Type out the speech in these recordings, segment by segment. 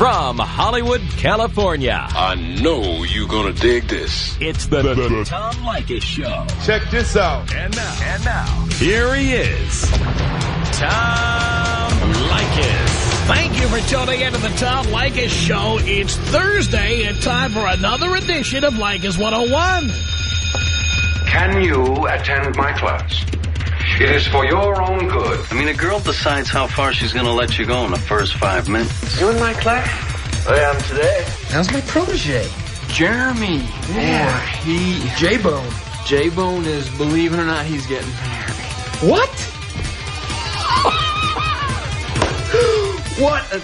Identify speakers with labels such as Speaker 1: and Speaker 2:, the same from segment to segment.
Speaker 1: From Hollywood, California.
Speaker 2: I know you're gonna dig this.
Speaker 1: It's the, the, the Tom Leykis Show.
Speaker 3: Check this out.
Speaker 1: And now, and now, here he is, Tom Leykis.
Speaker 4: Thank you for tuning into the Tom Leykis Show. It's Thursday and time for another edition of Leykis 101.
Speaker 5: Can you attend my class? It is for your own good.
Speaker 6: I mean, a girl decides how far she's going to let you go in the first five minutes.
Speaker 5: You in my class?
Speaker 3: I am today.
Speaker 7: How's my protege?
Speaker 8: Jeremy.
Speaker 7: Yeah.
Speaker 8: he...
Speaker 7: J-Bone.
Speaker 8: J-Bone is, believe it or not, he's getting married.
Speaker 7: What? what an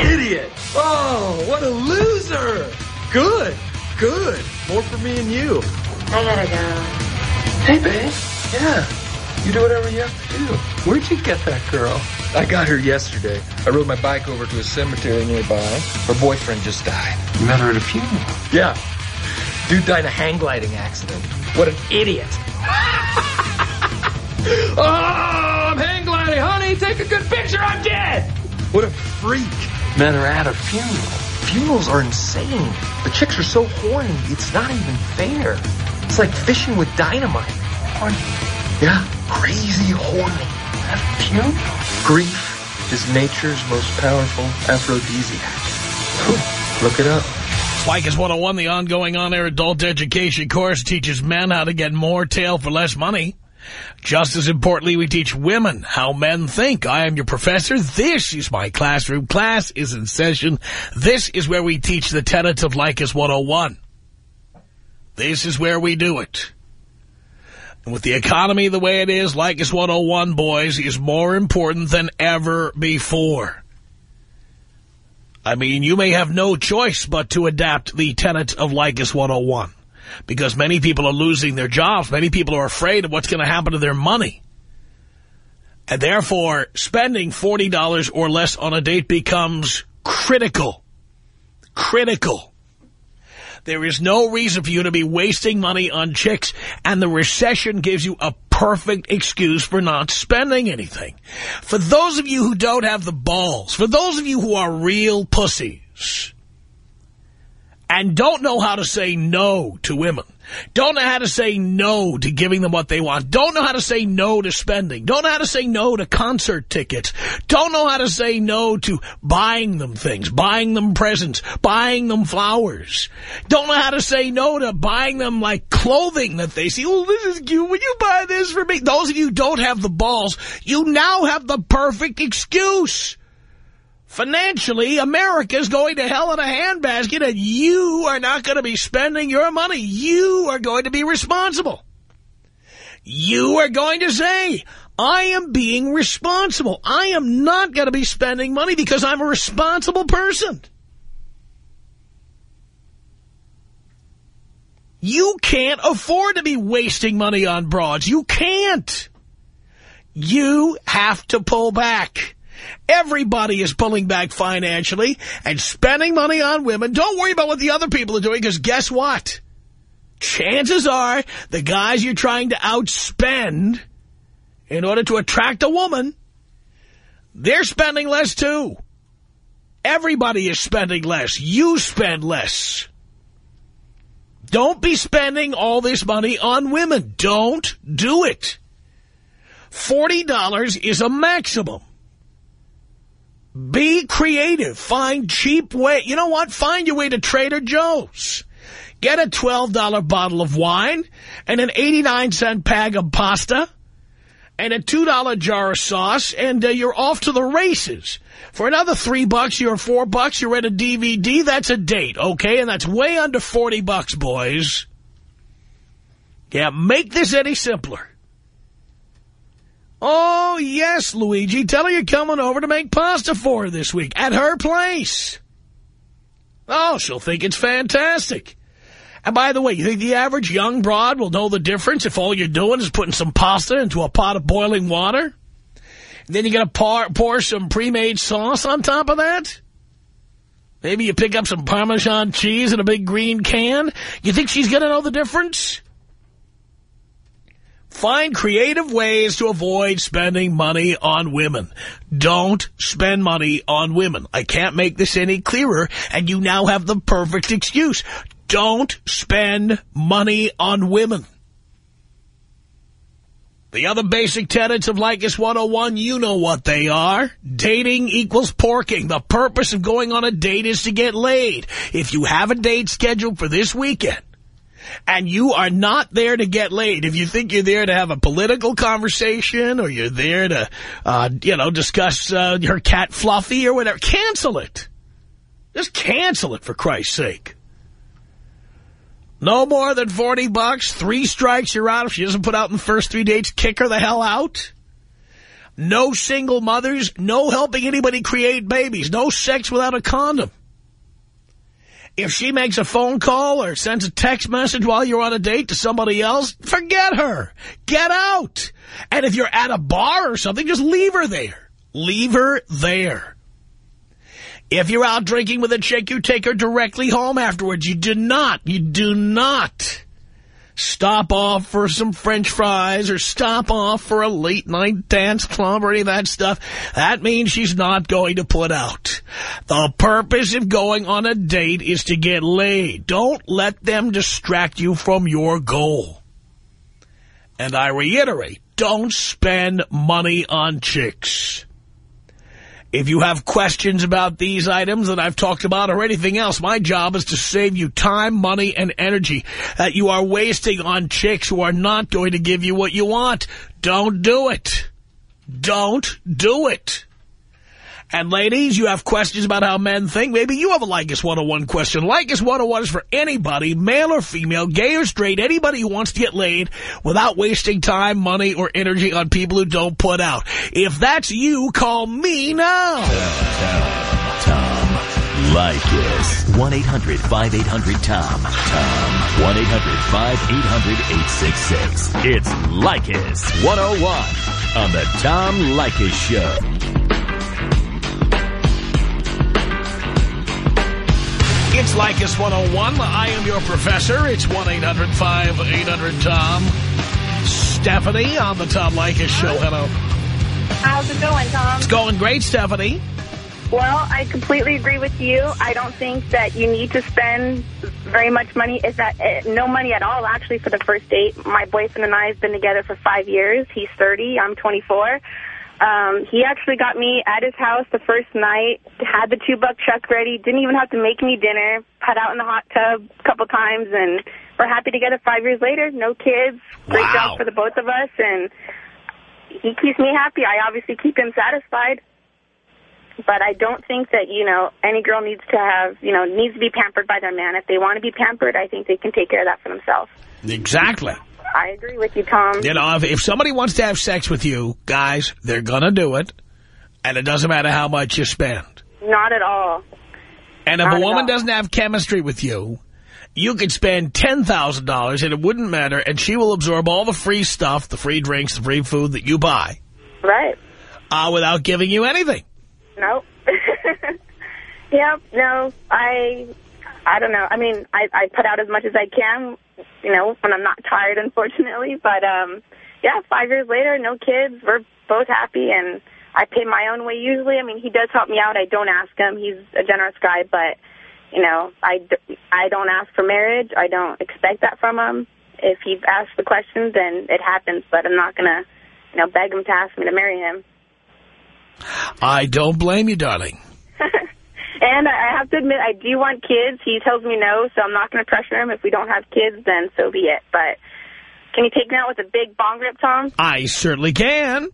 Speaker 7: idiot. Oh, what a loser. Good, good. More for me and you.
Speaker 9: I gotta go.
Speaker 7: Hey, babe. Yeah. You do whatever you have to do.
Speaker 8: Where'd you get that girl?
Speaker 7: I got her yesterday. I rode my bike over to a cemetery nearby. Her boyfriend just died.
Speaker 8: You met her at a funeral.
Speaker 7: Yeah. Dude died in a hang gliding accident. What an idiot. oh, I'm hang gliding. Honey, take a good picture. I'm dead. What a freak.
Speaker 8: Met her at a funeral.
Speaker 7: Funerals are insane. The chicks are so horny, it's not even fair. It's like fishing with dynamite.
Speaker 8: Horny?
Speaker 7: Yeah, crazy horny.
Speaker 8: Funeral?
Speaker 7: Grief is nature's most powerful aphrodisiac. Look it up.
Speaker 4: Leykis 101, the ongoing on-air adult education course, teaches men how to get more tail for less money. Just as importantly, we teach women how men think. I am your professor. This is my classroom. Class is in session. This is where we teach the tenets of Leykis 101. This is where we do it. And with the economy the way it is, Leykis 101, boys, is more important than ever before. I mean, you may have no choice but to adapt the tenets of Leykis 101 because many people are losing their jobs. Many people are afraid of what's going to happen to their money. And therefore, spending $40 or less on a date becomes critical. Critical. There is no reason for you to be wasting money on chicks, and the recession gives you a perfect excuse for not spending anything. For those of you who don't have the balls, for those of you who are real pussies, and don't know how to say no to women, don't know how to say no to giving them what they want, don't know how to say no to spending, don't know how to say no to concert tickets, don't know how to say no to buying them things, buying them presents, buying them flowers, don't know how to say no to buying them like clothing that they see, oh, this is cute, will you buy this for me? Those of you don't have the balls, you now have the perfect excuse. Financially, America's going to hell in a handbasket, and you are not going to be spending your money. You are going to be responsible. You are going to say, I am being responsible. I am not going to be spending money because I'm a responsible person. You can't afford to be wasting money on broads. You can't. You have to pull back. Everybody is pulling back financially and spending money on women. Don't worry about what the other people are doing, because guess what? Chances are the guys you're trying to outspend in order to attract a woman, they're spending less too. Everybody is spending less. You spend less. Don't be spending all this money on women. Don't do it. $40 is a maximum. Be creative. Find cheap way. You know what? Find your way to Trader Joe's. Get a $12 bottle of wine and an 89-cent bag of pasta and a $2 jar of sauce, and uh, you're off to the races. For another three bucks, you're four bucks, you're at a DVD, that's a date, okay? And that's way under 40 bucks, boys. Yeah, make this any simpler. Oh, yes, Luigi. Tell her you're coming over to make pasta for her this week at her place. Oh, she'll think it's fantastic. And by the way, you think the average young broad will know the difference if all you're doing is putting some pasta into a pot of boiling water? And then you're going to pour, pour some pre-made sauce on top of that? Maybe you pick up some Parmesan cheese in a big green can? You think she's going to know the difference? Find creative ways to avoid spending money on women. Don't spend money on women. I can't make this any clearer, and you now have the perfect excuse. Don't spend money on women. The other basic tenets of Leykis 101, you know what they are. Dating equals porking. The purpose of going on a date is to get laid. If you have a date scheduled for this weekend, and you are not there to get laid, if you think you're there to have a political conversation or you're there to, uh, you know, discuss uh, your cat Fluffy or whatever, cancel it. Just cancel it, for Christ's sake. No more than 40 bucks. Three strikes, you're out. If she doesn't put out in the first three dates, kick her the hell out. No single mothers. No helping anybody create babies. No sex without a condom. If she makes a phone call or sends a text message while you're on a date to somebody else, forget her. Get out. And if you're at a bar or something, just leave her there. Leave her there. If you're out drinking with a chick, you take her directly home afterwards. You do not, you do not stop off for some french fries or stop off for a late night dance club or any of that stuff. That means she's not going to put out. The purpose of going on a date is to get laid. Don't let them distract you from your goal. And I reiterate, don't spend money on chicks. If you have questions about these items that I've talked about or anything else, my job is to save you time, money, and energy that you are wasting on chicks who are not going to give you what you want. Don't do it. Don't do it. And ladies, you have questions about how men think. Maybe you have a Leykis 101 question. Leykis 101 is for anybody, male or female, gay or straight, anybody who wants to get laid without wasting time, money, or energy on people who don't put out. If that's you, call me now.
Speaker 1: Tom Leykis. 1-800-5800-TOM. Tom. 1-800-5800-866. It's Leykis 101 on the Tom Leykis Show.
Speaker 4: It's Leykis 101. I am your professor. It's 1-800-5800-TOM. Stephanie on the Tom Leykis Show. Hello.
Speaker 10: How's it going, Tom?
Speaker 4: It's going great, Stephanie.
Speaker 10: Well, I completely agree with you. I don't think that you need to spend very much money, Is that, uh, no money at all, actually, for the first date. My boyfriend and I have been together for five years. He's 30. I'm 24. Um, he actually got me at his house the first night, had the two-buck chuck ready, didn't even have to make me dinner, put out in the hot tub a couple times, and we're happy together five years later. No kids. Great
Speaker 4: Wow.
Speaker 10: job for the both of us, and he keeps me happy. I obviously keep him satisfied. But I don't think that, you know, any girl needs to have, you know, needs to be pampered by their man. If they want to be pampered, I think they can take care of that for themselves.
Speaker 4: Exactly.
Speaker 10: I agree with you, Tom.
Speaker 4: You know, if, if somebody wants to have sex with you, guys, they're going to do it. And it doesn't matter how much you spend.
Speaker 10: Not at all.
Speaker 4: And if
Speaker 10: Not
Speaker 4: a woman doesn't have chemistry with you, you could spend $10,000 and it wouldn't matter. And she will absorb all the free stuff, the free drinks, the free food that you buy
Speaker 10: Right.
Speaker 4: uh, without giving you anything.
Speaker 10: Nope. yep, no, I, I don't know. I mean, I, I put out as much as I can, you know, when I'm not tired, unfortunately. But, um, yeah, five years later, no kids. We're both happy, and I pay my own way usually. I mean, he does help me out. I don't ask him. He's a generous guy, but, you know, I, d- I don't ask for marriage. I don't expect that from him. If he asks the question, then it happens, but I'm not going to, you know, beg him to ask me to marry him.
Speaker 4: I don't blame you, darling.
Speaker 10: And I have to admit, I do want kids. He tells me no, so I'm not going to pressure him. If we don't have kids, then so be it. But can you take me out with a big bong rip, Tom?
Speaker 4: I certainly can.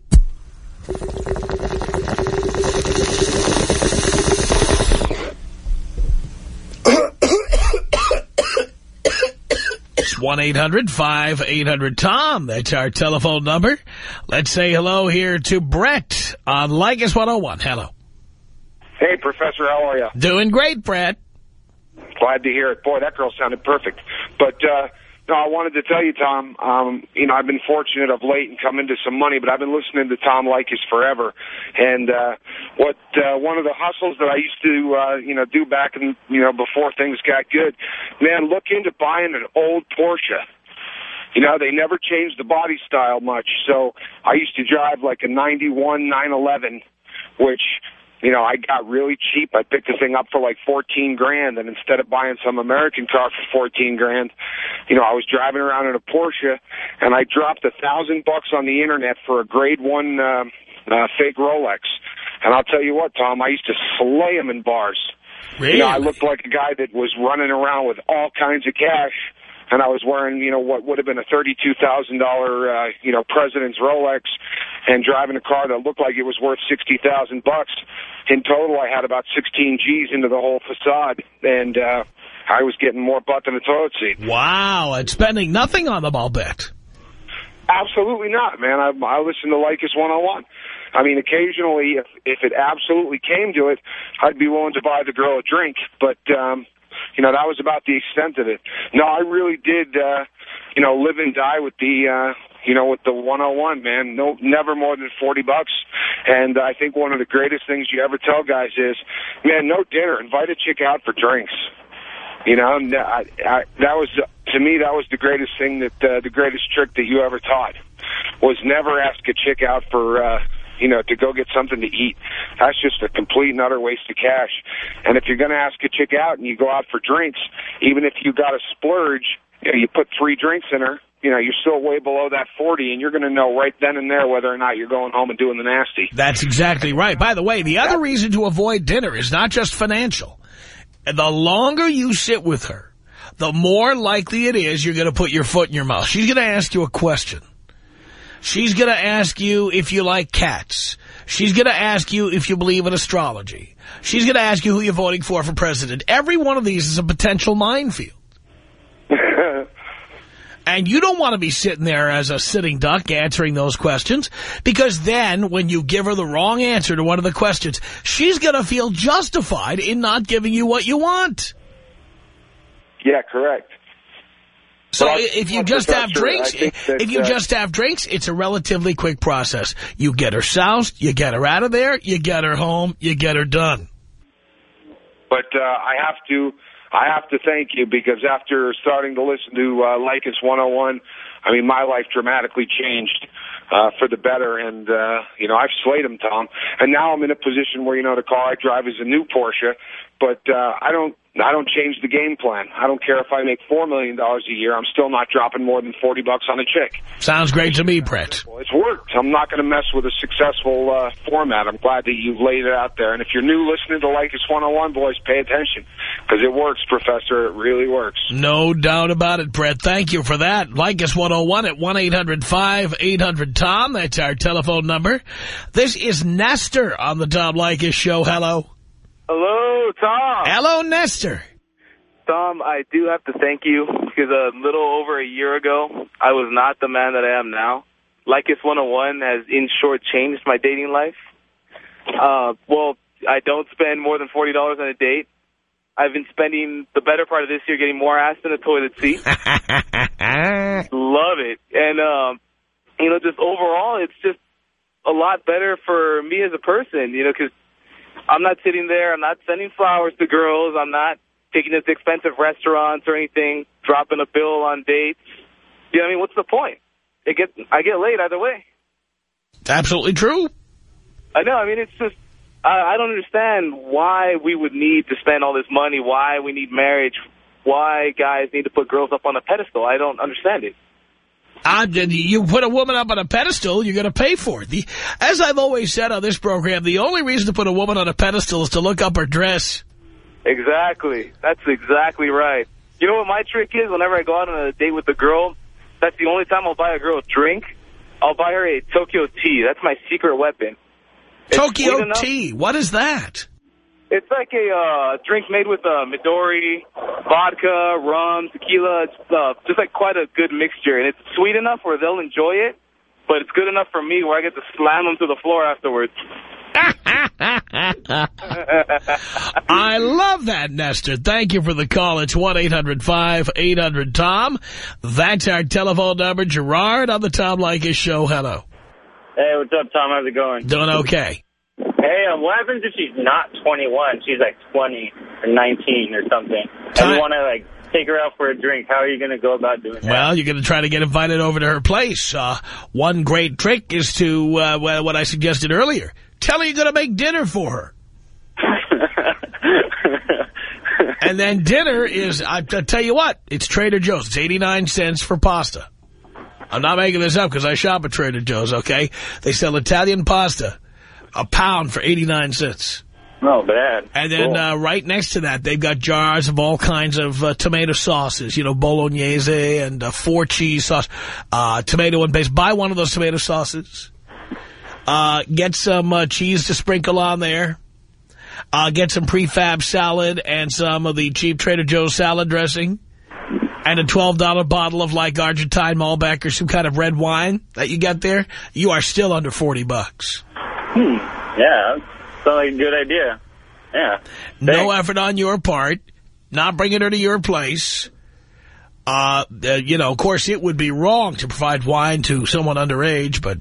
Speaker 4: It's 1-800-5800-TOM. That's our telephone number. Let's say hello here to Brett on Leykis 101. Hello.
Speaker 11: Hey, Professor, how are you?
Speaker 4: Doing great, Brad.
Speaker 11: Glad to hear it. Boy, that girl sounded perfect. But, uh, no, I wanted to tell you, Tom, um, you know, I've been fortunate of late and come into some money, but I've been listening to Tom Leykis forever. And, uh, what, uh, one of the hustles that I used to, uh, you know, do back in, you know, before things got good, man, look into buying an old Porsche. you know, they never changed the body style much. So I used to drive like a 91 911, which, you know, I got really cheap. I picked the thing up for like 14 grand, and instead of buying some American car for 14 grand, you know, I was driving around in a Porsche, and I dropped a thousand bucks on the internet for a grade one uh, uh, fake Rolex. And I'll tell you what, Tom, I used to slay them in bars.
Speaker 4: Really?
Speaker 11: You know, I looked like a guy that was running around with all kinds of cash and I was wearing, you know, what would have been a $32,000, uh, you know, President's Rolex and driving a car that looked like it was worth 60,000 bucks. In total, I had about 16 G's into the whole facade, and uh, I was getting more butt than a toilet seat.
Speaker 4: Wow, and spending nothing on them, I'll bet.
Speaker 11: Absolutely not, man. I, I listen to Leykis 101. I mean, occasionally, if, if it absolutely came to it, I'd be willing to buy the girl a drink, but... um you know, that was about the extent of it. No, I really did, uh, you know, live and die with the, uh, you know, with the 101, man. No, never more than 40 bucks. And I think one of the greatest things you ever tell guys is, man, no dinner. Invite a chick out for drinks. You know, I, I, that was, to me, that was the greatest thing that, uh, the greatest trick that you ever taught was never ask a chick out for, uh, you know, to go get something to eat. That's just a complete and utter waste of cash. And if you're going to ask a chick out and you go out for drinks, even if you got a splurge, you know, you put three drinks in her, you know, you're still way below that 40, and you're going to know right then and there whether or not you're going home and doing the nasty.
Speaker 4: That's exactly right. By the way, the other reason to avoid dinner is not just financial. The longer you sit with her, the more likely it is you're going to put your foot in your mouth. She's going to ask you a question. She's going to ask you if you like cats. She's going to ask you if you believe in astrology. She's going to ask you who you're voting for for president. Every one of these is a potential minefield. And you don't want to be sitting there as a sitting duck answering those questions because then when you give her the wrong answer to one of the questions, she's going to feel justified in not giving you what you want.
Speaker 11: Yeah, correct.
Speaker 4: So if you just have drinks, that, if you uh, just have drinks, it's a relatively quick process. You get her soused, you get her out of there, you get her home, you get her done.
Speaker 11: But uh, I have to, I have to thank you because after starting to listen to uh, Leykis 101, I mean, my life dramatically changed uh, for the better. And, uh, you know, I've slayed him, Tom. And now I'm in a position where, you know, the car I drive is a new Porsche, but uh, I don't I don't change the game plan. I don't care if I make $4 million a year. I'm still not dropping more than 40 bucks on a chick.
Speaker 4: Sounds great to me, Brett.
Speaker 11: Well, it's worked. I'm not going to mess with a successful uh, format. I'm glad that you've laid it out there. And if you're new listening to Leykis 101, boys, pay attention. Because it works, Professor. It really works.
Speaker 4: No doubt about it, Brett. Thank you for that. Leykis 101 at 1-800-5800-TOM. That's our telephone number. This is Nestor on the Tom Leykis Show. Hello.
Speaker 12: Hello, Tom.
Speaker 4: Hello, Nestor.
Speaker 12: Tom, I do have to thank you because a little over a year ago, I was not the man that I am now. Leykis 101 has, in short, changed my dating life. Uh, well, I don't spend more than $40 on a date. I've been spending the better part of this year getting more ass than a toilet seat. Love it. And, um, you know, just overall, it's just a lot better for me as a person, you know, because I'm not sitting there. I'm not sending flowers to girls. I'm not taking them to expensive restaurants or anything, dropping a bill on dates. You know what I mean? What's the point? It get I get laid either way.
Speaker 4: It's absolutely true.
Speaker 12: I know. I mean, it's just, I, I don't understand why we would need to spend all this money, why we need marriage, why guys need to put girls up on a pedestal. I don't understand it.
Speaker 4: Uh, you put a woman up on a pedestal, you're going to pay for it. The, as I've always said on this program, the only reason to put a woman on a pedestal is to look up her dress.
Speaker 12: Exactly. That's exactly right. You know what my trick is? Whenever I go out on a date with a girl, that's the only time I'll buy a girl a drink. I'll buy her a Tokyo tea. That's my secret weapon.
Speaker 4: Tokyo tea? What is that?
Speaker 12: It's like a uh, drink made with uh, Midori, vodka, rum, tequila. It's uh, just like quite a good mixture. And it's sweet enough where they'll enjoy it, but it's good enough for me where I get to slam them to the floor afterwards.
Speaker 4: I love that, Nestor. Thank you for the call. It's 1-800-5800-TOM. That's our telephone number. Gerard on the Tom Leykis show. Hello.
Speaker 13: Hey, what's up, Tom? How's it going?
Speaker 4: Doing okay.
Speaker 13: Hey, um, what happens if she's not 21? She's like 20 or 19 or something.
Speaker 4: Time,
Speaker 13: and you want to like take her out for a drink. How are you going to go about doing that?
Speaker 4: Well, you're going to try to get invited over to her place. Uh, one great trick is to, uh, what I suggested earlier, tell her you're going to make dinner for her. and then dinner is, I, I tell you what, it's Trader Joe's. It's 89 cents for pasta. I'm not making this up because I shop at Trader Joe's, okay? They sell Italian pasta, a pound for 89 cents.
Speaker 13: No, bad.
Speaker 4: And then
Speaker 13: Cool.
Speaker 4: uh, right next to that, they've got jars of all kinds of uh, tomato sauces, you know, bolognese and uh, four cheese sauce, uh, tomato and base. Buy one of those tomato sauces. Uh, get some uh, cheese to sprinkle on there. Uh, get some prefab salad and some of the cheap Trader Joe's salad dressing. And a $12 bottle of like Argentine Malbec or some kind of red wine that you get there. You are still under 40 bucks.
Speaker 13: Hmm. Yeah, sounds like a good idea. Yeah.
Speaker 4: No effort on your part. Not bringing her to your place. Uh, uh, you know, of course, it would be wrong to provide wine to someone underage, but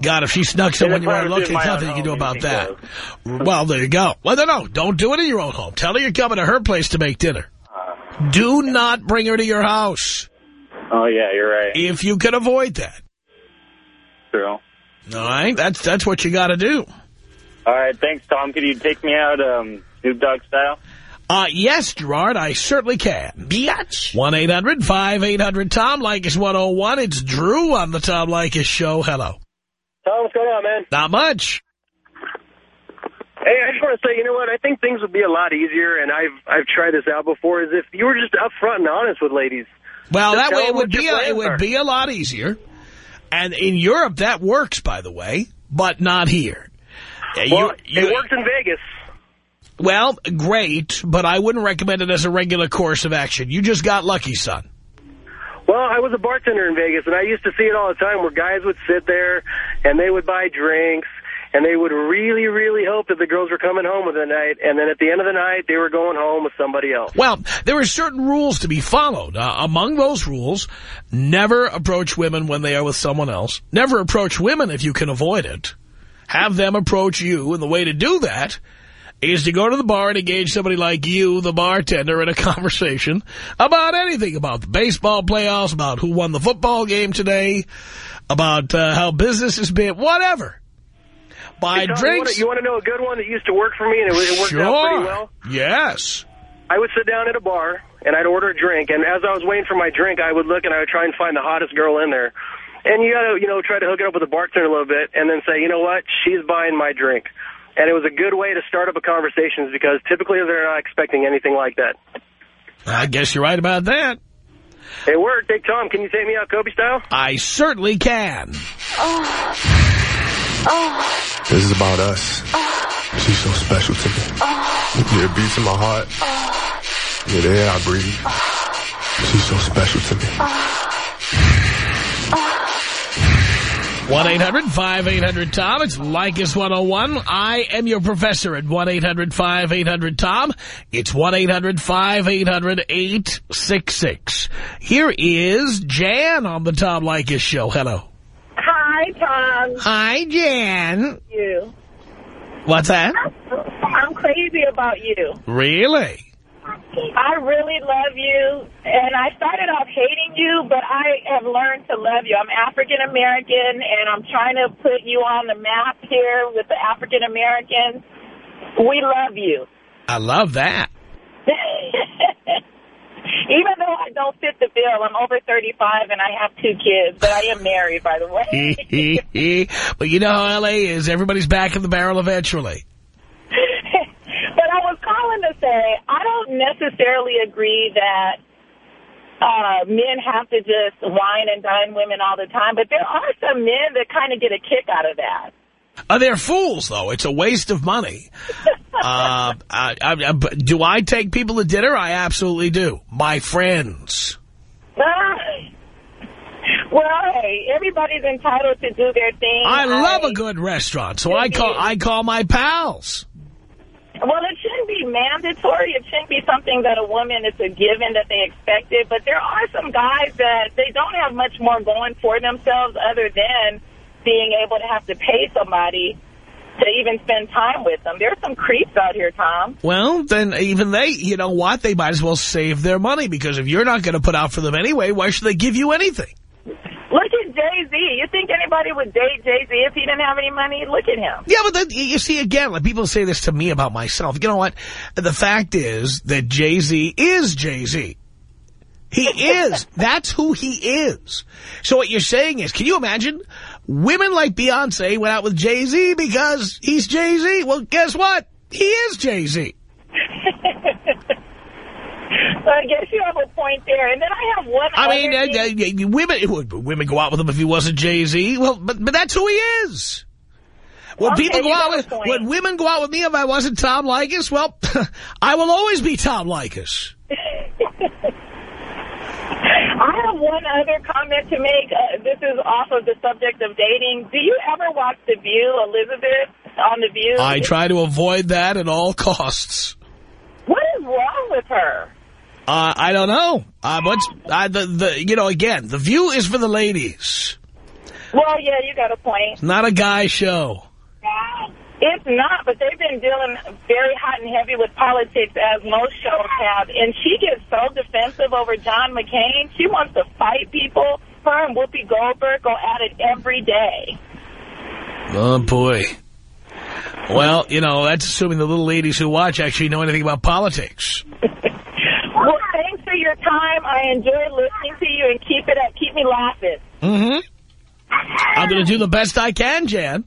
Speaker 4: God, if she snuck someone you weren't looking, nothing you can do about that. Well, there you go. Well, no, no, don't do it in your own home. Tell her you're coming to her place to make dinner. Do not bring her to your house.
Speaker 13: Oh, yeah, you're right.
Speaker 4: If you can avoid that.
Speaker 13: True.
Speaker 4: All right? That's, that's what you got to do.
Speaker 13: All right, thanks, Tom. Could you take me out um, Snoop Dogg style?
Speaker 4: Uh, yes, Gerard, I certainly can. Biatch. 1-800-5800-TOM, Leykis 101. It's Drew on the Tom Leykis Show. Hello.
Speaker 14: Tom, what's going on, man?
Speaker 4: Not much.
Speaker 14: Hey, I just want to say, you know what? I think things would be a lot easier, and I've I've tried this out before. Is if you were just upfront and honest with ladies.
Speaker 4: Well, that way it would be a, it would be a lot easier. And in Europe, that works, by the way, but not here. Uh, you-
Speaker 14: Well,
Speaker 4: you-
Speaker 14: it works in Vegas.
Speaker 4: Well, great, but I wouldn't recommend it as a regular course of action. You just got lucky, son.
Speaker 14: Well, I was a bartender in Vegas, and I used to see it all the time where guys would sit there, and they would buy drinks, and they would really, really hope that the girls were coming home with the night, and then at the end of the night, they were going home with somebody else.
Speaker 4: Well, there are certain rules to be followed. Uh, among those rules, never approach women when they are with someone else. Never approach women if you can avoid it. Have them approach you, and the way to do that is to go to the bar and engage somebody like you, the bartender, in a conversation about anything, about the baseball playoffs, about who won the football game today, about uh, how business has been, whatever. Buy
Speaker 14: Hey, Tom,
Speaker 4: drinks.
Speaker 14: You want, to know a good one that used to work for me, and it, it worked out pretty well?
Speaker 4: Yes.
Speaker 14: I would sit down at a bar, and I'd order a drink, and as I was waiting for my drink, I would look and I would try and find the hottest girl in there. And you gotta, you know, try to hook it up with the bartender a little bit, and then say, you know what, she's buying my drink. And it was a good way to start up a conversation because typically they're not expecting anything like that.
Speaker 4: I guess you're right about that.
Speaker 14: It worked. Hey, Tom, can you take me out Kobe style?
Speaker 4: I certainly can. Oh.
Speaker 15: This is about us. She's so special to me. Yeah, it beats in my heart. Yeah, the air I breathe. She's so special to me.
Speaker 4: 1-800-5800-TOM. It's Leykis 101. I am your professor at 1-800-5800-TOM. It's 1-800-5800-866. Here is Jan on the Tom Leykis Show. Hello.
Speaker 16: Hi, Tom.
Speaker 4: Hi, Jan.
Speaker 16: You.
Speaker 4: What's that?
Speaker 16: I'm crazy about you.
Speaker 4: Really?
Speaker 16: I really love you, and I started off hating you, but I have learned to love you. I'm African American, and I'm trying to put you on the map here with the African Americans. We love you.
Speaker 4: I love that.
Speaker 16: Even though I don't fit the bill, I'm over 35 and I have two kids, but I am married, by the way.
Speaker 4: but you know how L.A. is. Everybody's back in the barrel eventually.
Speaker 16: But I was calling to say I don't necessarily agree that uh, men have to just wine and dine women all the time, but there are some men that kind of get a kick out of that.
Speaker 4: Uh, they're fools, though. It's a waste of money. uh, I, I, do I take people to dinner? I absolutely do. My friends.
Speaker 16: Ah. well, hey, everybody's entitled to do their thing.
Speaker 4: I love a good restaurant, so I call I call my pals.
Speaker 16: Well, it shouldn't be mandatory. It shouldn't be something that a woman is a given that they expected. But there are some guys that they don't have much more going for themselves other than being able to have to pay somebody to even spend time with them. There's some creeps out here, Tom.
Speaker 4: Well, then even they, you know what? They might as well save their money because if you're not going to put out for them anyway, why should they give you anything?
Speaker 16: Look at Jay-Z. You think anybody would date Jay-Z if he didn't have any money? Look at him.
Speaker 4: Yeah, but then, you see, again, like people say this to me about myself. You know what? The fact is that Jay-Z is Jay-Z. He is. That's who he is. So what you're saying is, can you imagine? Women like Beyonce went out with Jay-Z because he's Jay-Z. Well, guess what? He is Jay-Z.
Speaker 16: I guess you have a point there. And then I have one
Speaker 4: I mean,
Speaker 16: other
Speaker 4: uh, uh, women women go out with him if he wasn't Jay-Z. Well, but, but that's who he is. When
Speaker 16: Okay,
Speaker 4: people go out with, when women go out with me if I wasn't Tom Leykis, well, I will always be Tom Leykis.
Speaker 16: I have one other comment to make. Uh, this is off of the subject of dating. Do you ever watch The View, Elizabeth, on The View?
Speaker 4: I try to avoid that at all costs.
Speaker 16: What is wrong with her?
Speaker 4: Uh, I don't know. Uh, what's, uh, the, the, you know, again, the view is for the ladies,
Speaker 16: Well, yeah, you got a point.
Speaker 4: not a guy show.
Speaker 16: It's not, but they've been dealing very hot and heavy with politics, as most shows have. And she gets so defensive over John McCain. She wants to fight people. Her and Whoopi Goldberg go at it every day.
Speaker 4: Oh, boy. Well, you know, that's assuming the little ladies who watch actually know anything about politics.
Speaker 16: Well, thanks for your time. I enjoy listening to you, and keep it up. Keep me laughing.
Speaker 4: Mm-hmm. I'm going to do the best I can, Jan.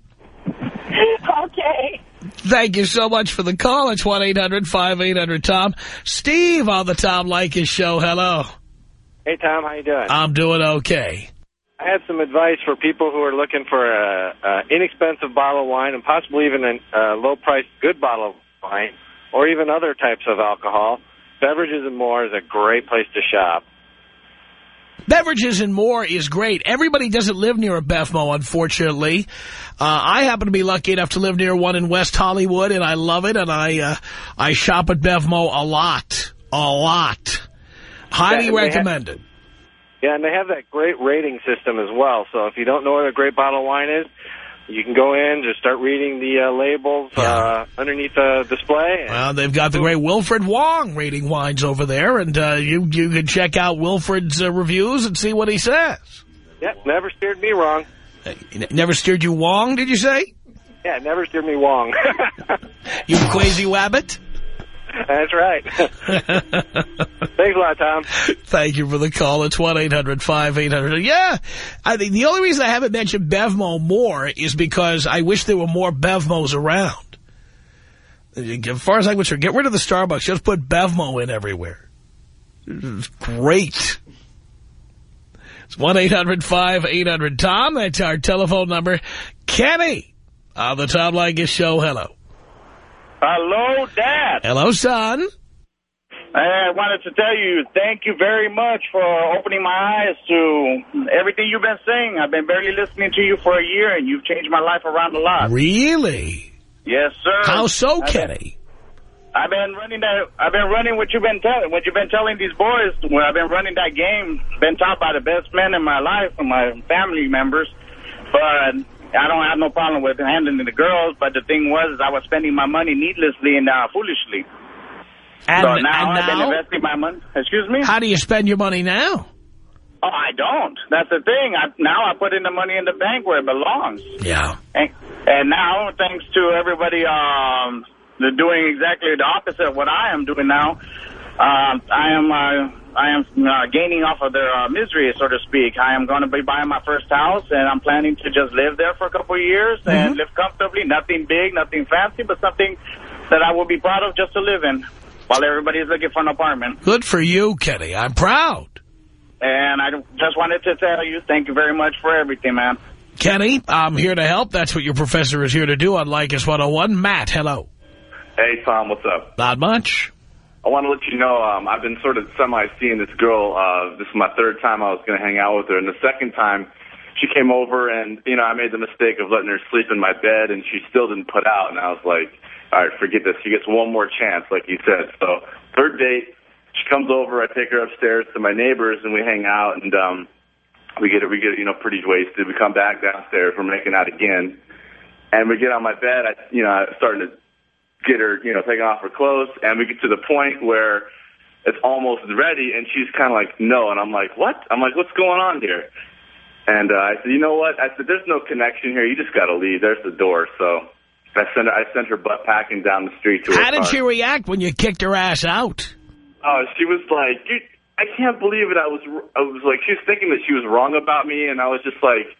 Speaker 16: okay.
Speaker 4: Thank you so much for the call. It's 1-800-5800-TOM. Steve on the Tom Leykis show. Hello.
Speaker 17: Hey, Tom, how you doing?
Speaker 4: I'm doing okay.
Speaker 17: I have some advice for people who are looking for an a inexpensive bottle of wine and possibly even a, a low-priced good bottle of wine or even other types of alcohol. Beverages and More is a great place to shop.
Speaker 4: Beverages and more is great. Everybody doesn't live near a Bevmo, unfortunately. Uh, I happen to be lucky enough to live near one in West Hollywood, and I love it, and I uh, I shop at Bevmo a lot. A lot. Highly
Speaker 17: Yeah, and they have-
Speaker 4: recommended.
Speaker 17: Yeah, and they have that great rating system as well. So if you don't know what a great bottle of wine is, you can go in, just start reading the uh, labels uh, underneath the display.
Speaker 4: Well, they've got the great Wilfred Wong reading wines over there, and uh, you you can check out Wilfred's uh, reviews and see what he says.
Speaker 17: Yep, never steered me wrong.
Speaker 4: Never steered you wrong, did you say?
Speaker 17: Yeah, never steered me wrong.
Speaker 4: You crazy wabbit?
Speaker 17: That's right. Thanks a lot, Tom.
Speaker 4: Thank you for the call. It's 1-800-5800. Yeah, I think the only reason I haven't mentioned Bevmo more is because I wish there were more Bevmos around. As far as I'm concerned, get rid of the Starbucks. Just put Bevmo in everywhere. It's great. It's 1-800-5800-TOM. That's our telephone number. Kenny on the Tom Leykis show. Hello.
Speaker 18: Hello, Dad.
Speaker 4: Hello, son.
Speaker 18: I wanted to tell you thank you very much for opening my eyes to everything you've been saying. I've been barely listening to you for a year, and you've changed my life around a lot.
Speaker 4: Really?
Speaker 18: Yes, sir.
Speaker 4: How so,
Speaker 18: I've been-
Speaker 4: Kenny?
Speaker 18: I've been running that. I've been running what you've been telling. What you've been telling these boys. When I've been running that game, been taught by the best men in my life and my family members. But I don't have no problem with handling the girls. But the thing was, I was spending my money needlessly and uh, foolishly.
Speaker 4: And,
Speaker 18: so now
Speaker 4: and
Speaker 18: I've been investing my money. Excuse me.
Speaker 4: How do you spend your money now?
Speaker 18: Oh, I don't. That's the thing. I, now I put in the money in the bank where it belongs.
Speaker 4: Yeah.
Speaker 18: And, and now, thanks to everybody um, they're doing exactly the opposite of what I am doing now, uh, I am uh, I am uh, gaining off of their uh, misery, so to speak. I am going to be buying my first house, and I'm planning to just live there for a couple of years and live comfortably. Nothing big, nothing fancy, but something that I will be proud of just to live in while everybody is looking for an apartment.
Speaker 4: Good for you, Kenny. I'm proud.
Speaker 18: And I just wanted to tell you, thank you very much for everything, man.
Speaker 4: Kenny, I'm here to help. That's what your professor is here to do on Leykis 101. Matt, hello.
Speaker 19: Hey, Tom, what's up?
Speaker 4: Not much.
Speaker 19: I want to let you know um, I've been sort of semi-seeing this girl. Uh, this is my third time I was going to hang out with her. And the second time, she came over and, you know, I made the mistake of letting her sleep in my bed, and she still didn't put out. And I was like, all right, forget this. She gets one more chance, like you said. So third date, she comes over. I take her upstairs to my neighbors, and we hang out. And um, we get we get you know pretty wasted. We come back downstairs. We're making out again. And we get on my bed. I, you know, starting to get her, you know, taking off her clothes, and we get to the point where it's almost ready, and she's kind of like, no, and I'm like, what? I'm like, what's going on here? And uh, I said, you know what? I said, there's no connection here. You just got to leave. There's the door. So I sent her, I sent her butt packing down the street to her
Speaker 4: How did
Speaker 19: car.
Speaker 4: she react when you kicked her ass out?
Speaker 19: Oh, she was like, you, I can't believe it. I was, I was like, she was thinking that she was wrong about me, and I was just like,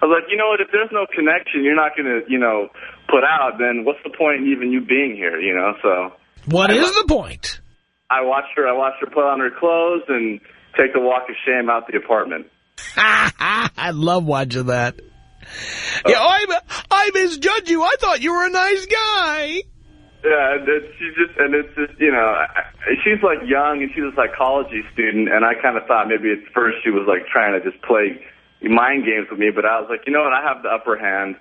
Speaker 19: I was like, you know what? If there's no connection, you're not going to, you know, put out. Then what's the point in even you being here? You know, so.
Speaker 4: What
Speaker 19: I
Speaker 4: is the point?
Speaker 19: I watched her. I watched her put on her clothes and take the walk of shame out the apartment.
Speaker 4: I love watching that. Uh, yeah, I, I misjudged you. I thought you were a nice guy.
Speaker 19: Yeah, and it's, she's just, and it's just, you know, she's like young and she's a psychology student, and I kind of thought maybe at first she was like trying to just play mind games with me, but I was like, you know what, I have the upper hand.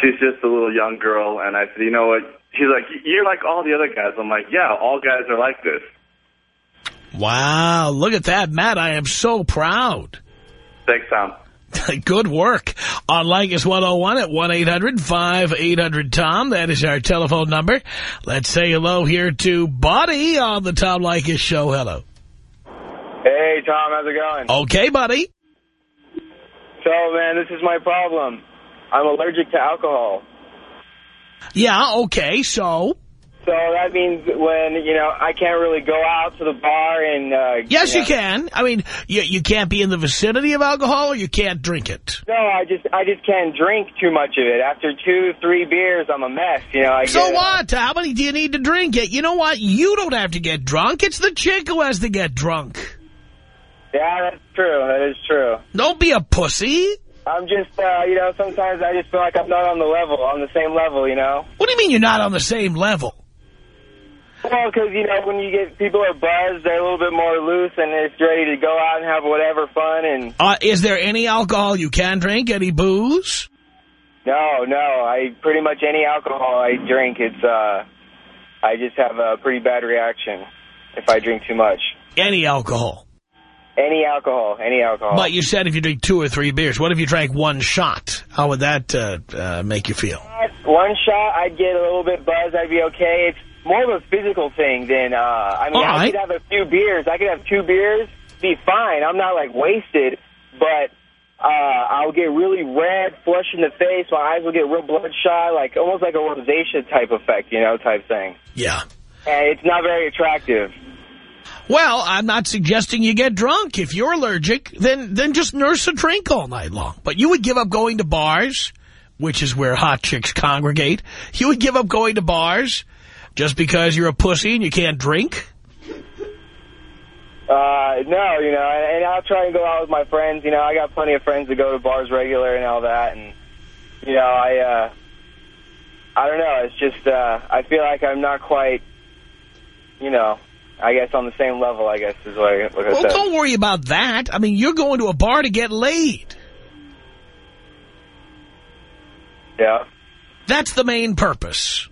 Speaker 19: She's just a little young girl, and I said, you know what? She's like, you're like all the other guys. I'm like, yeah, all guys are like this.
Speaker 4: Wow, look at that, Matt. I am so proud.
Speaker 19: Thanks, Tom.
Speaker 4: Good work. On Leykis 101 at 1-800-5800-TOM. That is our telephone number. Let's say hello here to Buddy on the Tom Leykis show. Hello.
Speaker 20: Hey, Tom, how's it going?
Speaker 4: Okay, buddy.
Speaker 20: So, man, this is my problem. I'm allergic to alcohol.
Speaker 4: Yeah, okay, so?
Speaker 20: So that means when, you know, I can't really go out to the bar and... Uh,
Speaker 4: Yes,
Speaker 20: you,
Speaker 4: you can. I mean, you, you can't be in the vicinity of alcohol or you can't drink it.
Speaker 20: No, I just I just can't drink too much of it. After two, three beers, I'm a mess. You know, I
Speaker 4: So what? How many do you need to drink it? You know what? You don't have to get drunk. It's the chick who has to get drunk.
Speaker 20: Yeah, that's true. That is true.
Speaker 4: Don't be a pussy.
Speaker 20: I'm just, uh, you know, sometimes I just feel like I'm not on the level, on the same level, you know?
Speaker 4: What do you mean you're not on the same level?
Speaker 20: Well, because, you know, when you get, people are buzzed, they're a little bit more loose and it's ready to go out and have whatever fun and...
Speaker 4: Uh, is there any alcohol you can drink? Any booze?
Speaker 20: No, no, I, pretty much any alcohol I drink, it's, uh, I just have a pretty bad reaction if I drink too much.
Speaker 4: Any alcohol.
Speaker 20: Any alcohol, any alcohol.
Speaker 4: But you said if you drink two or three beers. What if you drank one shot? How would that uh, uh, make you feel?
Speaker 20: One shot, I'd get a little bit buzzed, I'd be okay. It's more of a physical thing than, uh, I mean,
Speaker 4: All
Speaker 20: I
Speaker 4: right.
Speaker 20: could have a few beers. I could have two beers, be fine. I'm not, like, wasted, but uh, I'll get really red, flush in the face. My eyes will get real bloodshot, like almost like a rosacea type effect, you know, type thing.
Speaker 4: Yeah.
Speaker 20: And it's not very attractive.
Speaker 4: Well, I'm not suggesting you get drunk. If you're allergic, then then just nurse a drink all night long. But you would give up going to bars, which is where hot chicks congregate. You would give up going to bars just because you're a pussy and you can't drink?
Speaker 20: Uh, no, you know, and, I'll try and go out with my friends. You know, I got plenty of friends that go to bars regular and all that, and you know, I, uh, I don't know. It's just, uh, I feel like I'm not quite, you know, I guess on the same level. I guess is what I, what I
Speaker 4: Well,
Speaker 20: said.
Speaker 4: don't worry about that. I mean, you're going to a bar to get laid.
Speaker 20: Yeah,
Speaker 4: That's the main purpose.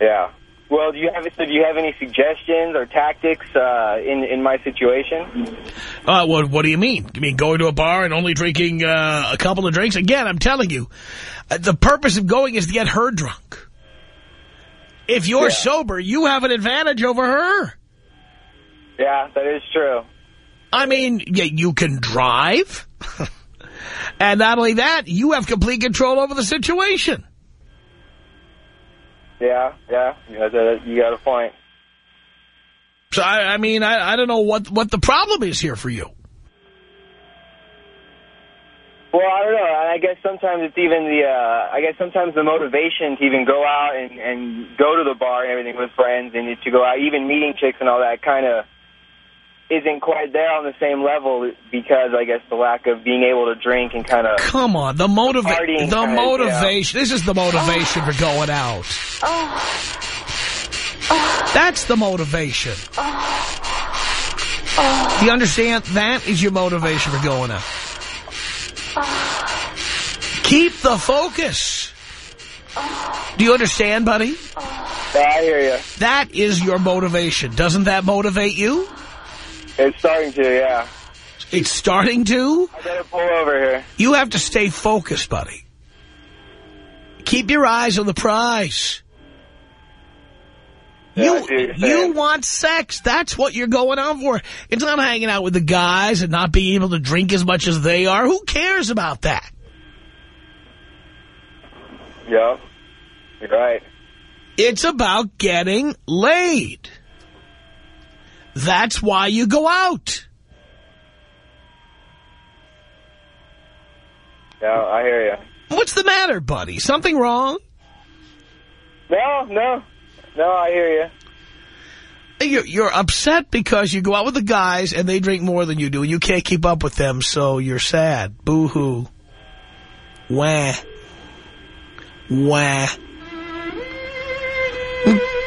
Speaker 20: yeah. Well, do you have so do you have any suggestions or tactics uh, in in my situation?
Speaker 4: Uh, what, what do you mean? You mean going to a bar and only drinking uh, a couple of drinks? Again, I'm telling you, uh, the purpose of going is to get her drunk. If you're
Speaker 20: Yeah.
Speaker 4: sober, you have an advantage over her.
Speaker 20: Yeah, that is true.
Speaker 4: I mean, yeah, you can drive. and not only that, you have complete control over the situation.
Speaker 20: Yeah, yeah. You got a, you got a point.
Speaker 4: So, I, I mean, I, I don't know what, what the problem is here for you.
Speaker 20: Well, I don't know. I guess sometimes it's even the, uh, I guess sometimes the motivation to even go out and, and go to the bar and everything with friends and to go out, even meeting chicks and all that kind of isn't quite there on the same level because I guess the lack of being able to drink and kind of.
Speaker 4: Come on, the, motiva the
Speaker 20: kind, yeah.
Speaker 4: motivation. This is the motivation for going out. Oh. That's the motivation. Do you understand? That is your motivation for going out. Keep the focus. Do you understand, buddy?
Speaker 20: Yeah, I hear you.
Speaker 4: That is your motivation. Doesn't that motivate you?
Speaker 20: It's starting to, yeah.
Speaker 4: It's starting to.
Speaker 20: I better pull over here.
Speaker 4: You have to stay focused, buddy. keep your eyes on the prize.
Speaker 20: Yeah,
Speaker 4: you you want sex. That's what you're going out for. It's not hanging out with the guys and not being able to drink as much as they are. Who cares about that?
Speaker 20: Yeah. You're right.
Speaker 4: It's about getting laid. That's why you go out.
Speaker 20: Yeah, I hear you.
Speaker 4: What's the matter, buddy? Something wrong?
Speaker 20: No, no. No, I hear you.
Speaker 4: You're, upset because you go out with the guys and they drink more than you do. and You can't keep up with them, so you're sad. Boo-hoo. Wah. Wah.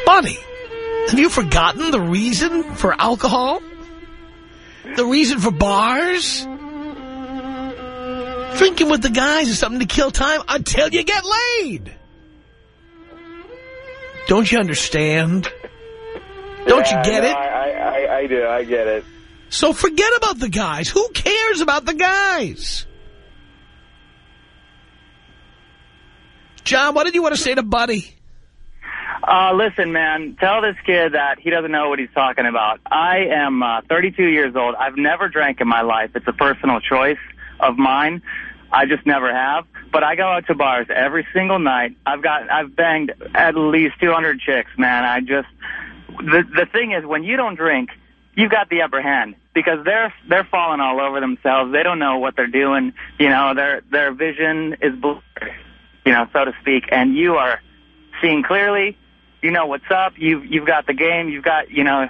Speaker 4: Buddy, have you forgotten the reason for alcohol? The reason for bars? Drinking with the guys is something to kill time until you get laid. Don't you understand? Don't
Speaker 20: Yeah,
Speaker 4: you get
Speaker 20: no,
Speaker 4: it?
Speaker 20: I, I, I do. I get it.
Speaker 4: So forget about the guys. Who cares about the guys? John, what did you want to say to Buddy?
Speaker 13: Uh, listen, man, tell this kid that he doesn't know what he's talking about. I am uh, 32 years old. I've never drank in my life. It's a personal choice of mine. I just never have. But I go out to bars every single night. I've got, I've banged at least 200 chicks, man. I just, the the thing is, when you don't drink, you've got the upper hand because they're they're falling all over themselves. They don't know what they're doing. You know, their their vision is blurred, you know, so to speak, and you are seeing clearly. You know what's up. You've you've got the game. You've got you know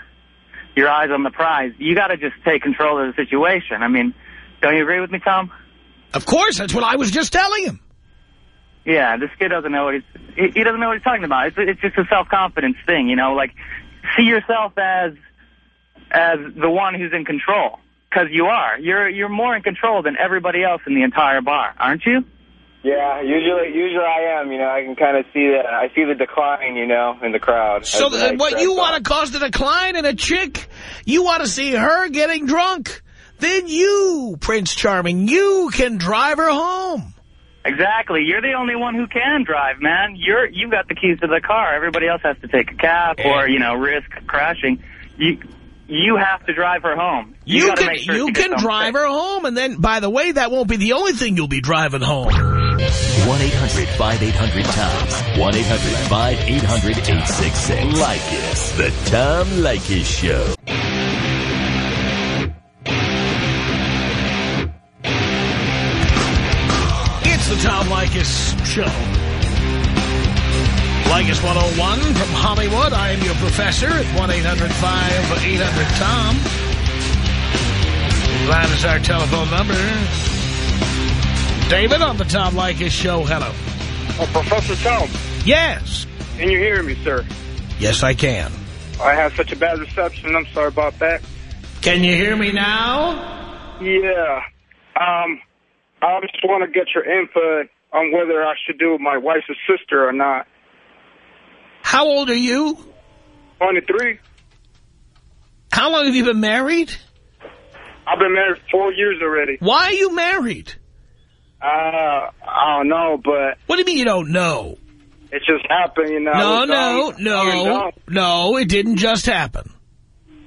Speaker 13: your eyes on the prize. You got to just take control of the situation. I mean, don't you agree with me, Tom?
Speaker 4: Of course, that's what I was just telling him.
Speaker 13: Yeah, this kid doesn't know what he's he, he doesn't know what he's talking about. It's it's just a self confidence thing, you know. Like see yourself as as the one who's in control because you are. You're you're more in control than everybody else in the entire bar, aren't you?
Speaker 20: Yeah, usually, usually I am. You know, I can kind of see that. I see the decline, you know, in the crowd.
Speaker 4: So
Speaker 20: the uh,
Speaker 4: what you want to cause the decline in a chick? You want to see her getting drunk? Then you, Prince Charming, you can drive her home.
Speaker 13: Exactly. You're the only one who can drive, man. You're you've got the keys to the car. Everybody else has to take a cab or you know risk crashing. You you have to drive her home.
Speaker 4: You,
Speaker 13: gotta
Speaker 4: can
Speaker 13: sure
Speaker 4: you can drive her home, and then, by the way, that won't be the only thing you'll be driving home.
Speaker 1: 1-800-5800-TOM. 1-800-5800-866. Like The Tom Leykis Show.
Speaker 4: It's the Tom Leykis Show. Leykis 101 from Hollywood. I am your professor at 1-800-5800-TOM. That is our telephone number. David on the Tom Leykis Show. Hello.
Speaker 21: Oh, Professor Tom,
Speaker 4: Yes.
Speaker 21: can you hear me, sir?
Speaker 4: Yes, I can.
Speaker 21: I have such a bad reception. I'm sorry about that.
Speaker 4: Can you hear me now?
Speaker 21: Yeah. Um, I just want to get your input on whether I should do my wife's sister or not.
Speaker 4: How old are you?
Speaker 21: 23.
Speaker 4: How long have you been married?
Speaker 21: I've been married four years already.
Speaker 4: Why are you married?
Speaker 21: Uh, I don't know, but
Speaker 4: What do you mean you don't know?
Speaker 21: it just happened, you know.
Speaker 4: No, no, no, no, it didn't just happen.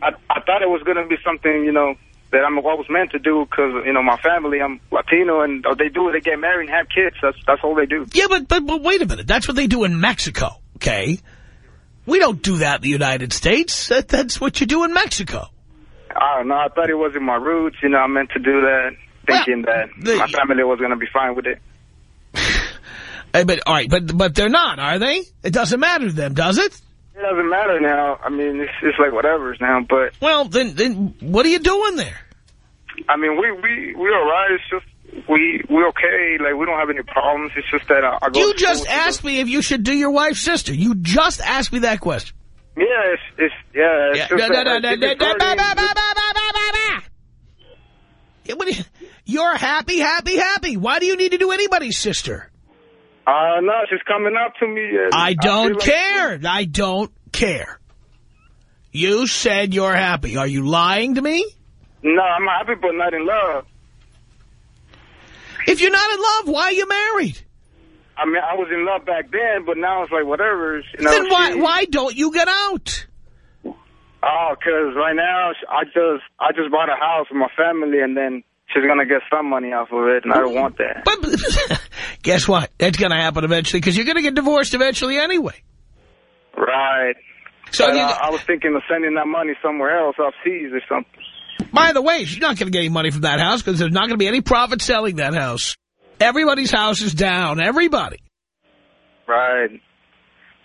Speaker 21: I, I thought it was going to be something, you know, that I'm what was meant to do because, you know, my family, I'm Latino, and uh, they do it, they get married and have kids. That's that's all they do.
Speaker 4: Yeah, but, but, but wait a minute. That's what they do in Mexico, okay? We don't do that in the United States. That, that's what you do in Mexico.
Speaker 21: I don't know. I thought it was in my roots, you know, I meant to do that, thinking that my family was going to be fine with it.
Speaker 4: But, all right, but, but they're not, are they? It doesn't matter to them, does it?
Speaker 21: It doesn't matter now. I mean, it's, it's like whatever's now, but,
Speaker 4: Well, then, then what are you doing there?
Speaker 21: I mean, we, we, we're all right. It's just, we, we're okay. Like, we don't have any problems. It's just that I, I go
Speaker 4: You just asked me if you should do your wife's sister. You just asked me that question.
Speaker 21: Yeah, it's, it's yeah, it's
Speaker 4: no, no, no, no, You're happy, happy, happy. Why do you need to do anybody's sister?
Speaker 21: Uh, no, just coming up to me.
Speaker 4: I don't
Speaker 21: like-
Speaker 4: care. I don't care. You said you're happy. Are you lying to me?
Speaker 21: No, I'm happy, but not in love.
Speaker 4: If you're not in love, why are you married?
Speaker 21: I mean, I was in love back then, but now it's like whatever. You know,
Speaker 4: then why
Speaker 21: she-
Speaker 4: why don't you get out?
Speaker 21: Oh, 'cause right now I just I just bought a house with my family, and then she's gonna get some money off of it, and I don't want that.
Speaker 4: But guess what? That's going to happen eventually because you're going to get divorced eventually anyway.
Speaker 21: Right.
Speaker 4: So you-
Speaker 21: uh, I was thinking of sending that money somewhere else, overseas or something.
Speaker 4: By the way, she's not going to get any money from that house because there's not going to be any profit selling that house. Everybody's house is down. Everybody.
Speaker 21: Right.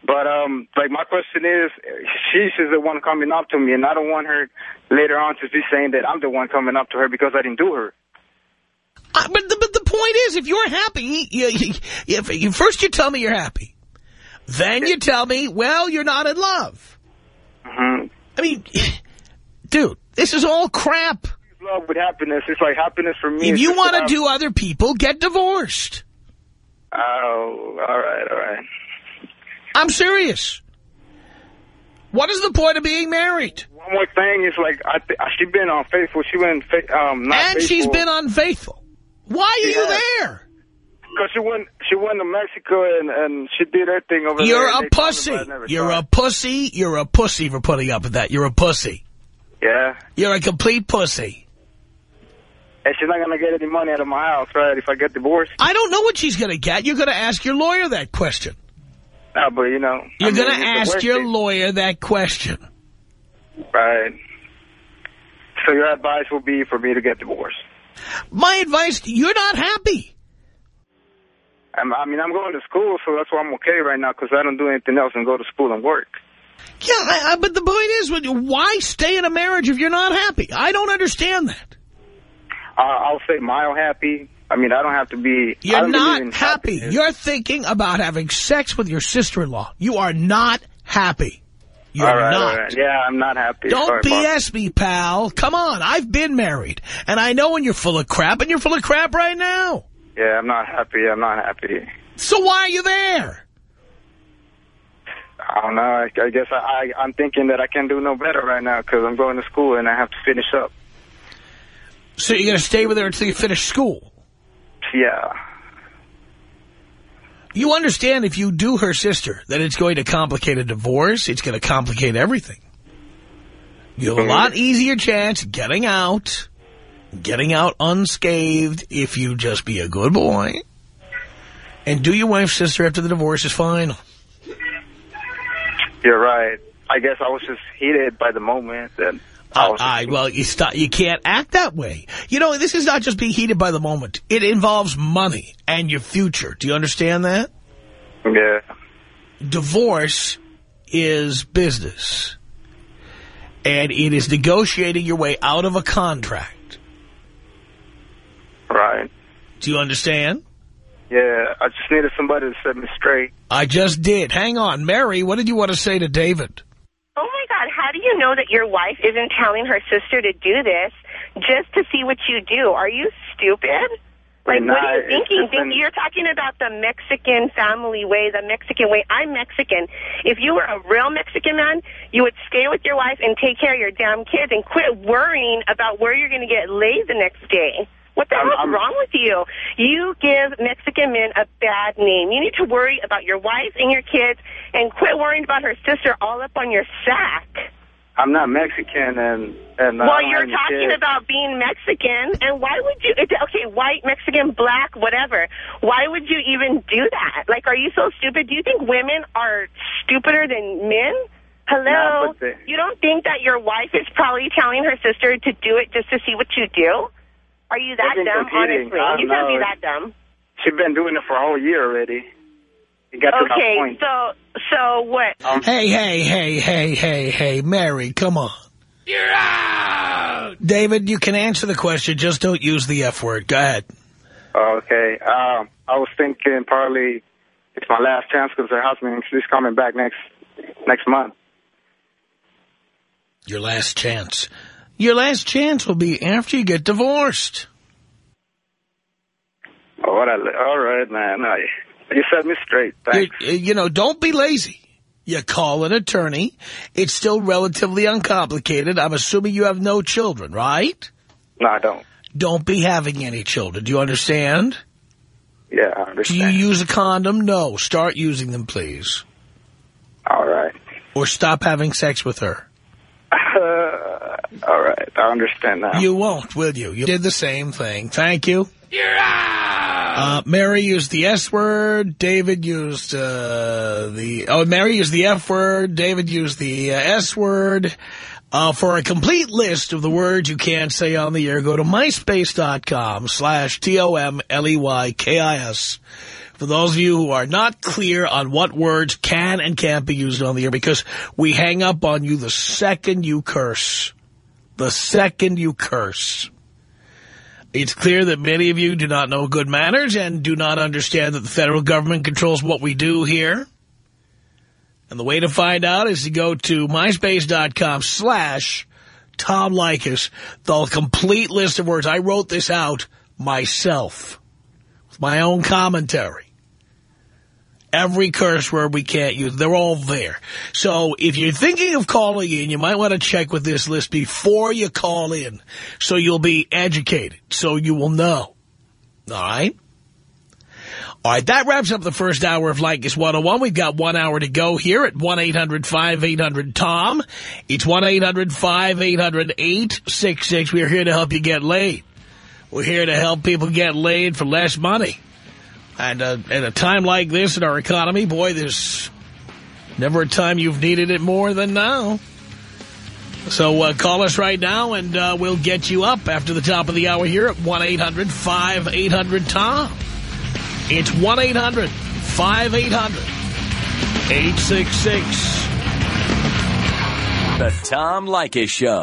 Speaker 21: But um, like my question is, she's the one coming up to me, and I don't want her later on to be saying that I'm the one coming up to her because I didn't do her.
Speaker 4: Uh, but, the, but the point is, if you're happy, you, you, if, you, first you tell me you're happy. Then you tell me, well, you're not in love.
Speaker 21: Mm-hmm.
Speaker 4: I mean, dude, this is all crap.
Speaker 21: Love with happiness. It's like happiness for me.
Speaker 4: If you want to do other people, get divorced.
Speaker 21: Oh, all right, all right.
Speaker 4: I'm serious. What is the point of being married?
Speaker 21: One more thing is like I th she been unfaithful. She went fa um not
Speaker 4: And she's been unfaithful. Why are you there?
Speaker 21: Because she went she went to Mexico and and she did her thing over there.
Speaker 4: You're
Speaker 21: there.
Speaker 4: a
Speaker 21: told her,
Speaker 4: pussy.
Speaker 21: but I never
Speaker 4: You're a pussy. You're a pussy for putting up with that. You're a pussy.
Speaker 21: Yeah.
Speaker 4: You're a complete pussy.
Speaker 21: And she's not gonna get any money out of my house, right? If I get divorced.
Speaker 4: I don't know what she's going to get. You're going to ask your lawyer that question.
Speaker 21: No, but you know.
Speaker 4: You're going to ask your lawyer that question.
Speaker 21: Right. So your advice will be for me to get divorced.
Speaker 4: My advice, you're not happy.
Speaker 21: I'm, I mean, I'm going to school, so that's why I'm okay right now, because I don't do anything else and go to school and work.
Speaker 4: Yeah, I, I, but the point is, why stay in a marriage if you're not happy? I don't understand that.
Speaker 21: Uh, I'll say mile happy. I mean, I don't have to be...
Speaker 4: You're
Speaker 21: believe
Speaker 4: happy.
Speaker 21: happiness.
Speaker 4: You're thinking about having sex with your sister-in-law. You are not happy. You're
Speaker 21: right,
Speaker 4: not.
Speaker 21: right. Yeah, I'm not happy.
Speaker 4: Don't
Speaker 21: Sorry.
Speaker 4: BS me, pal. Come on, I've been married. And I know when you're full of crap, and you're full of crap right now.
Speaker 21: Yeah, I'm not happy. I'm not happy.
Speaker 4: So why are you there?
Speaker 21: I don't know. I, I guess I, I, I'm thinking that I can do no better right now because I'm going to school and I have to finish up.
Speaker 4: So you're going to stay with her until you finish school?
Speaker 21: Yeah.
Speaker 4: You understand if you do her sister that it's going to complicate a divorce, it's going to complicate everything. You have a mm-hmm. lot easier chance getting out, getting out unscathed if you just be a good boy. And do your wife's sister after the divorce is final.
Speaker 21: You're right. I guess I was just heated by the moment. And I
Speaker 4: Uh, I, well, you stop, you can't act that way. You know, this is not just being heated by the moment. It involves money and your future. Do you understand that?
Speaker 21: Yeah.
Speaker 4: Divorce is business. And it is negotiating your way out of a contract.
Speaker 21: Right.
Speaker 4: Do you understand?
Speaker 21: Yeah, I just needed somebody to set me straight.
Speaker 4: I just did. Hang on. Mary, what did you want to say to David?
Speaker 22: Oh, my God, how do you know that your wife isn't telling her sister to do this just to see what you do? Are you stupid? Like,
Speaker 21: Nah,
Speaker 22: what are you thinking?
Speaker 21: just been-
Speaker 22: You're talking about the Mexican family way, the Mexican way. I'm Mexican. If you were a real Mexican man, you would stay with your wife and take care of your damn kids and quit worrying about where you're going to get laid the next day. What the hell's wrong with you? You give Mexican men a bad name. You need to worry about your wife and your kids and quit worrying about her sister all up on your sack.
Speaker 21: I'm not Mexican, and and uh,
Speaker 22: well, you're talking
Speaker 21: kids.
Speaker 22: about being Mexican, and why would you? It's, okay, white, Mexican, black, whatever. Why would you even do that? Like, are you so stupid? Do you think women are stupider than men? Hello?
Speaker 21: No,
Speaker 22: you don't think that your wife is probably telling her sister to do it just to see what you do? Are you that
Speaker 21: They've been
Speaker 22: dumb?
Speaker 21: competing.
Speaker 22: Honestly, you can't be that dumb.
Speaker 21: She's been doing it for a whole year already. It got to that
Speaker 22: Okay,
Speaker 21: point.
Speaker 22: so so what?
Speaker 4: Hey, hey, hey, hey, hey, hey, Mary, come on. You're out! David, you can answer the question, just don't use the F word. Go ahead.
Speaker 21: Okay. Um, I was thinking probably it's my last chance because her husband is coming back next next month.
Speaker 4: Your last chance. Your last chance will be after you get divorced.
Speaker 21: What I, all right, man. I, you set me straight. Thanks.
Speaker 4: You, you know, don't be lazy. You call an attorney. It's still relatively uncomplicated. I'm assuming you have no children, right?
Speaker 21: No, I don't.
Speaker 4: Don't be having any children. Do you understand?
Speaker 21: Yeah, I understand.
Speaker 4: Do
Speaker 21: understand.
Speaker 4: you use a condom? No. Start using them, please.
Speaker 21: All right.
Speaker 4: Or stop having sex with her.
Speaker 21: All right, I understand now.
Speaker 4: You won't, will you? You did the same thing. Thank you. You're out. Uh, Mary used the S word. David used uh, the... Oh, Mary used the F word. David used the uh, S word. Uh, for a complete list of the words you can't say on the air, go to myspace.com slash T-O-M-L-E-Y-K-I-S. For those of you who are not clear on what words can and can't be used on the air, because we hang up on you the second you curse. The second you curse. It's clear that many of you do not know good manners and do not understand that the federal government controls what we do here. And the way to find out is to go to myspace.com slash Tom Leykis. The complete list of words. I wrote this out myself with my own commentary. Every curse word we can't use, they're all there. So if you're thinking of calling in, you might want to check with this list before you call in so you'll be educated, so you will know. All right? All right, that wraps up the first hour of Leykis 101. We've got one hour to go here at 1-800-5800-TOM. It's 1-800-5800-866. We're here to help you get laid. We're here to help people get laid for less money. And uh, at a time like this in our economy, boy, there's never a time you've needed it more than now. So uh, call us right now, and uh, we'll get you up after the top of the hour here at 1-800-5800-TOM. It's 1-800-5800-866.
Speaker 1: The Tom Leykis Show.